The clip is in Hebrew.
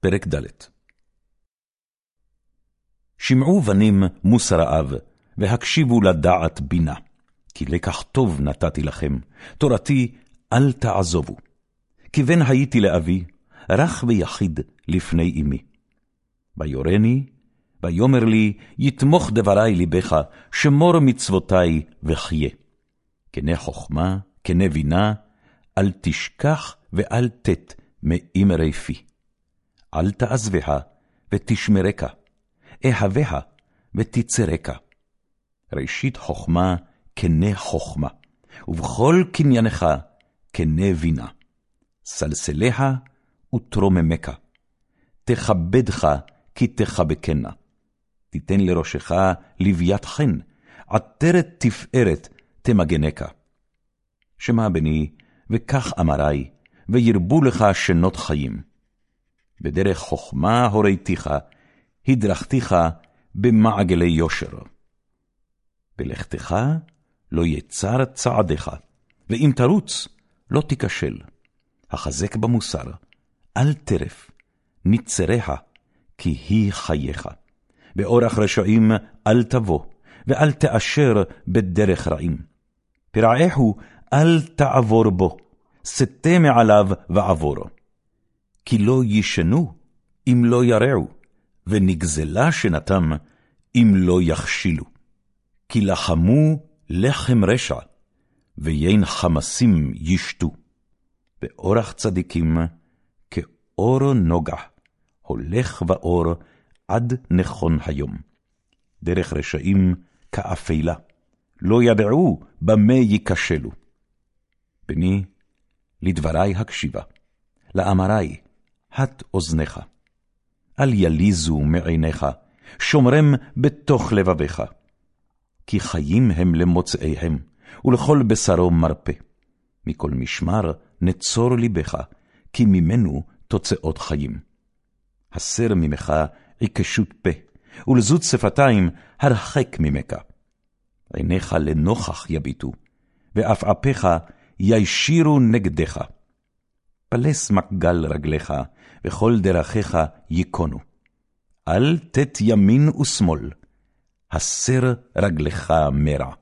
פרק ד' שמעו בנים מוסר האב, והקשיבו לדעת בינה. כי לקח טוב נתתי לכם, תורתי אל תעזובו. כי בן הייתי לאבי, רך ויחיד לפני אמי. ויורני, ויאמר לי, יתמוך דברי ליבך, שמור מצוותי וחיה. כנה חכמה, כנה בינה, אל תשכח ואל תת מאמרי פי. אל תעזבך ותשמרקה, אהבך ותצרקה. ראשית חכמה כנה חכמה, ובכל קניינך כנה בינה. סלסליה ותרוממך, תכבדך כי תחבקנה. תיתן לראשך לוויית חן, עטרת תפארת תמגנקה. שמע בני, וכך אמרי, וירבו לך שנות חיים. בדרך חכמה הוריתיך, הדרכתיך במעגלי יושר. בלכתך לא יצר צעדיך, ואם תרוץ, לא תיכשל. החזק במוסר, אל טרף, ניצריה, כי היא חייך. באורח רשעים אל תבוא, ואל תאשר בדרך רעים. פרעהו אל תעבור בו, סטה מעליו ועבורו. כי לא ישנו אם לא ירעו, ונגזלה שנתם אם לא יכשילו. כי לחמו לחם רשע, ויין חמסים ישתו. באורח צדיקים כאור נוגח, הולך באור עד נכון היום. דרך רשעים כאפלה, לא ידעו במה ייכשלו. בני, לדברי הקשיבה, לאמרי, הט אוזניך. אל יליזו מעיניך, שומרם בתוך לבביך. כי חיים הם למוצאיהם, ולכל בשרו מרפא. מכל משמר נצור לבך, כי ממנו תוצאות חיים. הסר ממך עיקשות פה, ולזות שפתיים הרחק ממך. עיניך לנוכח יביטו, ועפעפיך ישירו נגדך. פלס מקגל רגליך, וכל דרכיך ייכונו. אל תת ימין ושמאל, הסר רגלך מרע.